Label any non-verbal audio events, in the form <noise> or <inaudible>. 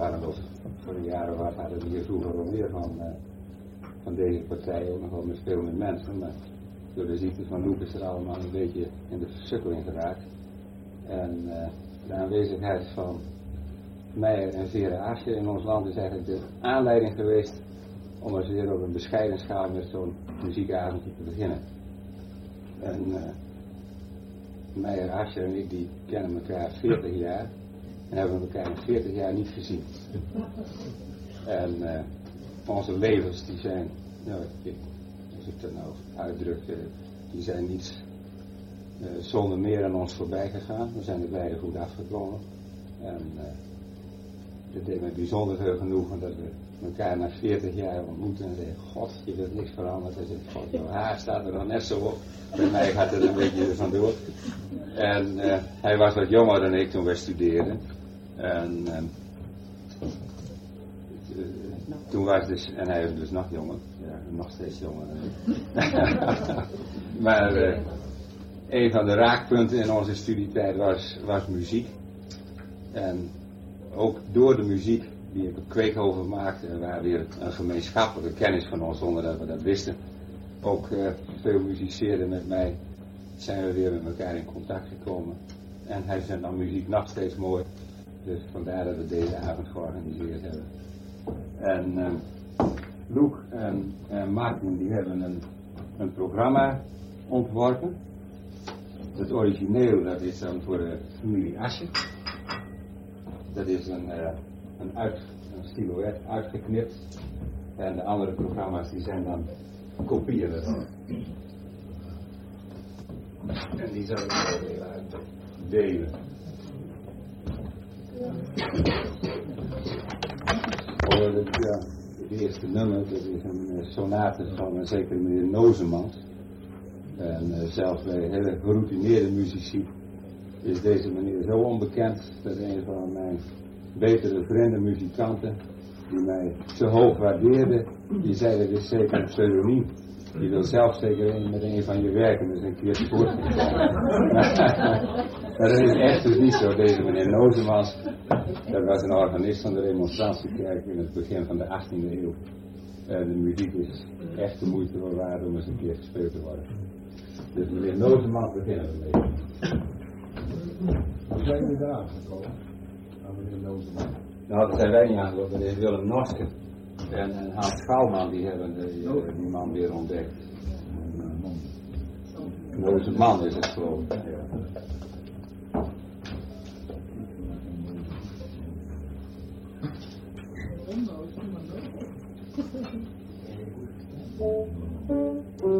waren nog voor de jaren wat hadden we hier vroeger wel meer van, uh, van deze partij, ook nog wel met veel meer mensen. Maar door de ziekte van Loek is er allemaal een beetje in de versukkeling geraakt. En uh, de aanwezigheid van Meijer en Vera Asje in ons land is eigenlijk de aanleiding geweest om eens weer op een bescheiden schaal met zo'n muziekavondje te beginnen. En uh, Meijer Asje en ik kennen elkaar 40 jaar en hebben elkaar in 40 jaar niet gezien. En uh, onze levens die zijn, nou, als ik dat nou uitdruk, die zijn niet uh, zonder meer aan ons voorbij gegaan. We zijn er beide goed afgekomen. En het deed mij bijzonder veel genoegen dat we elkaar na 40 jaar ontmoeten en zeggen, god, je wilt niks veranderen. Hij zegt, god, jouw haar staat er nog net zo op. Bij mij gaat het een beetje vandoor. En hij was wat jonger dan ik toen wij studeerden. En uh, toen was dus, en hij is dus nog jonger, ja, nog steeds jonger <laughs> maar uh, een van de raakpunten in onze studietijd was, was muziek. En ook door de muziek die ik op Kweekhoven maakte, waar weer een gemeenschappelijke kennis van ons, zonder dat we dat wisten, ook uh, veel muziceerden met mij, zijn we weer met elkaar in contact gekomen. En hij vindt dan muziek nog steeds mooi. Dus vandaar dat we deze avond georganiseerd hebben. En uh, Loek en, en Martin die hebben een, een programma ontworpen. Het origineel dat is dan voor de familie Asje. Dat is een, uh, een, uit, een silhouet uitgeknipt. En de andere programma's die zijn dan kopieën ervan. En die zullen we weer ja, het eerste nummer, dat is een uh, sonate van een zekere meneer Nozemans. En uh, zelfs bij hele geroutineerde muzici is deze meneer zo onbekend dat een van mijn betere vrienden, muzikanten, die mij zo hoog waardeerde, die zei dat is zeker een pseudoniem. Die wil zelf zeker een, met een van je werken dus een keer sport. <laughs> <laughs> <laughs> dat is echt dus niet zo. Deze meneer Nozemans, dat was een organist van de remonstratiekerk in het begin van de 18e eeuw. En de muziek is echt de moeite waard om eens een keer gespeeld te worden. Dus meneer Nozemans beginnen we mee. Hoe zijn jullie daar aangekomen? Aan meneer? Nou, dat zijn wij niet aangekomen. Meneer Willem Norske en, en Schouwman, die hebben die, die man weer ontdekt. Nozemans is het geloof. うん